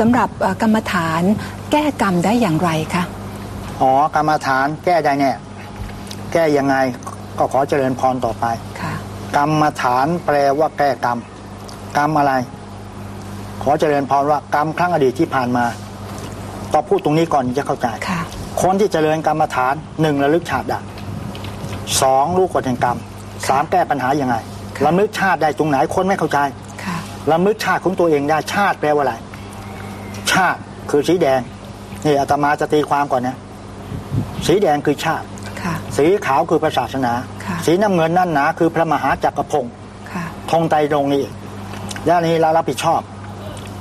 สำหรับกรรมฐานแก้กรรมได้อย่างไรคะอ๋อกรรมฐานแก้ได้เนี่ยแก้ยังไงก็ขอเจริญพรต่อไปค่ะกรรมฐานแปลว่าแก้กรรม กรรมอะไร ขอเจริญพรว่ากรรมครั้งอดีตที่ผ่านมาต่อพูดตรงนี้ก่อนจะเข้าใจค่ะคนที่เจริญกรรมฐานหนึ่งระลึกชาติได้สองรู้กฎแห่งกรรมสามแก้ปัญหายังไงระลึกชาติได้ตรงไหนคนไม่เข้าใจระลึกชาติของตัวเองได้ชาติแปลว่าอะไรชาติคือสีแดงนี่อาตมาจะตีความก่อนนะสีแดงคือชาติสีขาวคือพระศาสนา สีน้ำเงินนั่นหนาคือพระมหาจักรพงศ์ธงไตรงนี้ย่านี้เรารับผิดชอบ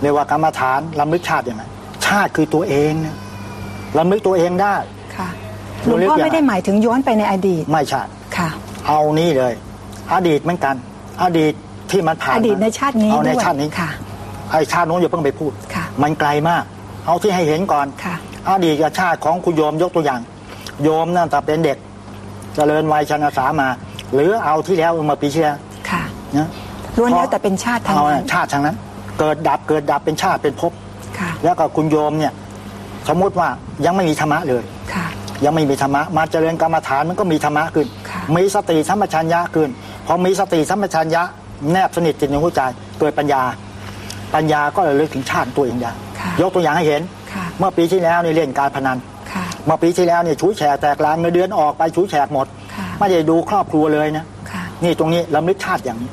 เรียกว่ากรรมฐานลำลึกชาติยังไงชาติคือตัวเองนะลำลึกตัวเองได้ค่ะหลวงพ่อไม่ได้หมายถึงย้อนไปในอดีต ไม่ใช่ค่ะ เอานี่เลย อดีตเหมือนกัน อดีตที่มันผ่านอดีตในชาตินี้เอาในชาตินี้ค่ะไอชาติโน้นอย่าเพิ่งไปพูดค่ะ มันไกลมาก เอาที่ให้เห็นก่อนค่ะอดีตกับชาติของคุณโยมยกตัวอย่าง โยมนั่นแต่เป็นเด็กเจริญวัยชนะสามา หรือเอาที่แล้วมาปีเชียค่ะนะล้วนแล้วแต่เป็นชาติทางนั้นชาติทางนั้น เกิดดับเกิดดับเป็นชาติเป็นภพแล้วก็คุณโยมเนี่ย สมมุติว่ายังไม่มีธรรมะเลยยังไม่มีธรรมะมาเจริญกรรมฐานมันก็มีธรรมะขึ้น มีสติสัมปชัญญะขึ้นพอมีสติสัมปชัญญะแนบสนิทจิตในหัวใจเกิดปัญญา ปัญญาก็เลยลึกถึงชาติตัวเองได้ยกตัวอย่างให้เห็น เมื่อปีที่แล้วนี่เล่นการพนันเมื่อปีที่แล้วเนี่ยชูแฉกแตกลานเงินเดือนออกไปชูแฉกหมด ไม่ได้ดูครอบครัวเลยนะนี่ตรงนี้ลำลึกชาติอย่างนี้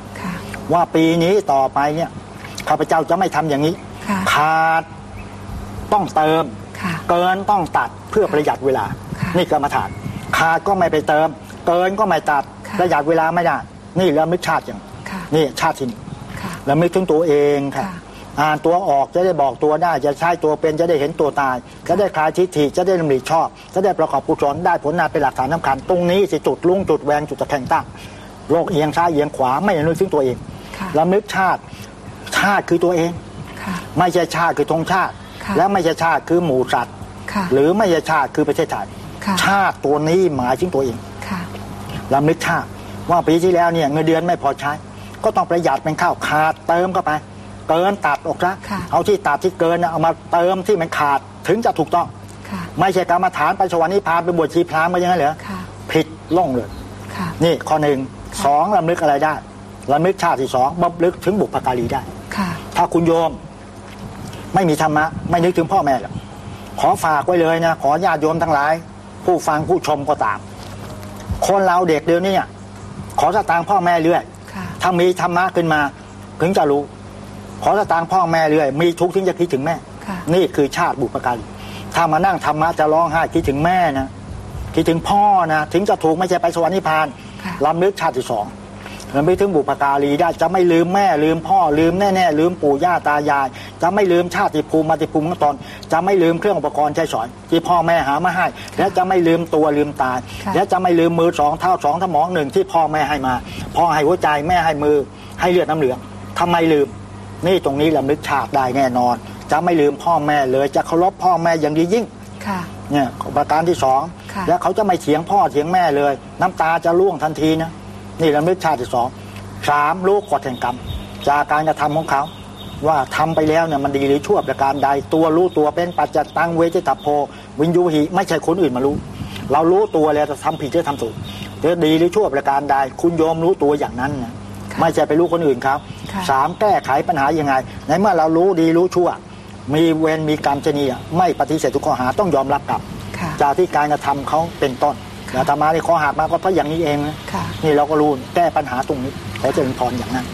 ว่าปีนี้ต่อไปเนี่ยข้าพเจ้าจะไม่ทำอย่างนี้ขาดต้องเติม เกินต้องตัดเพื่อประหยัดเวลา นี่กรรมฐานขาดก็ไม่ไปเติม เกินก็ไม่ตัดประหยัดเวลาไม่ได้นี่แล้วมิชาติอย่างนี่ชาติที่นี่แล้วไม่ถึงตัวเองค่ะ อ่านตัวออกจะได้บอกตัวได้ จะใช้ตัวเป็นจะได้เห็นตัวตาย จะได้คลายทิฏฐิจะได้ดำริชอบ จะได้ประกอบกุศลได้ผลนาเป็นหลักฐานสาคัญตรงนี้สิจุดลุ่งจุดแวงจุดตะแคงตั้งโลกเอียงซ้ายเอียงขวาไม่นึกถึงตัวเองแล้วนึกชาติชาติคือตัวเอง ไม่ใช่ชาติคือธงชาติ และไม่ใช่ชาติคือหมู่สัตว์หรือไม่ใช่ชาติคือประเทศไทยชาติตัวนี้หมายถึงตัวเองลำลึกชาติว่าปีที่แล้วเนี่ยเงินเดือนไม่พอใช้ ก็ต้องประหยัดเป็นข้าวขาดเติมเข้าไป เกินตัดออกซะเอาที่ตัดที่เกินเอามาเติมที่มันขาดถึงจะถูกต้อง ไม่ใช่กรรมฐานไปสวรรค์นิพพานไปบวชชีพรามมาอย่างนั้นเหรอผิดล่งเลยนี่ข้อหนึ่งสองลำลึกอะไรได้ลำลึกชาติที่สองบำลึกถึงบุพการีได้ถ้าคุณโยม ไม่มีธรรมะ ไม่นึกถึงพ่อแม่หรอกขอฝากไว้เลยนะขอญาติโยมทั้งหลาย ผู้ฟังผู้ชมก็ตาม คนเราเด็กเดียวนี้ขอสตางค์พ่อแม่เรื่อยถ้ามีธรรมะขึ้นมา ถึงจะรู้ ขอสตางค์พ่อแม่เรื่อยมีทุกข์ถึงจะคิดถึงแม่ นี่คือชาติบุปการีถ้ามานั่งธรรมะจะร้องไห้คิดถึงแม่นะคิดถึงพ่อนะถึงจะถูกไม่ใช่ไปสวรรค์นิพพานลำลึกชาติที่สองมันไม่ถึงบุปการีได้จะไม่ลืมแม่ลืมพ่อลืมแน่ๆลืมปู่ย่าตายาย จะไม่ลืมชาติภูมิมาติภูมิของตนจะไม่ลืมเครื่องอุปกรณ์ใช้สอนที่พ่อแม่หามาให้ และจะไม่ลืมตัวลืมตา และจะไม่ลืมมือสองเท้าสองสมองหนึ่งที่พ่อแม่ให้มาพ่อให้หัวใจแม่ให้มือให้เลือดน้ำเหลืองทำไมลืม นี่ตรงนี้ลำลึกชาติได้แน่นอน จะไม่ลืมพ่อแม่เลยจะเคารพพ่อแม่อย่างดียิ่งเนี่ยประการที่สองและเขาจะไม่เถียงพ่อเถียงแม่เลย น้ำตาจะร่วงทันทีนะนี่ลำลึกชาติที่สองสามรู้กฎแห่งกรรม จากการกระทำของเขา ว่าทำไปแล้วเนี่ยมันดีหรือชั่วประการใดตัวรู้ตัวเป็นปัจจตังเวจิตโพ วินยูหิไม่ใช่คนอื่นมารู้ เรารู้ตัวแล้วจะทำผิดจะทำถูกจะดีหรือชั่วประการใดคุณโยมรู้ตัวอย่างนั้นนะ ไม่ใช่ไปรู้คนอื่นครับสามแก้ไขปัญหายังไง ในเมื่อเรารู้ดีรู้ชั่ว มีเวรมีกรรมชนีไม่ปฏิเสธทุกข้อหาต้องยอมรับกับ จากที่การกระทำเขาเป็นต้นแต่ธรรมะในข้อหักมาก็เพราะอย่างนี้เองนะนี่เราก็รู้แก้ปัญหาตรงนี้ขอเจริญพรอย่างนั้น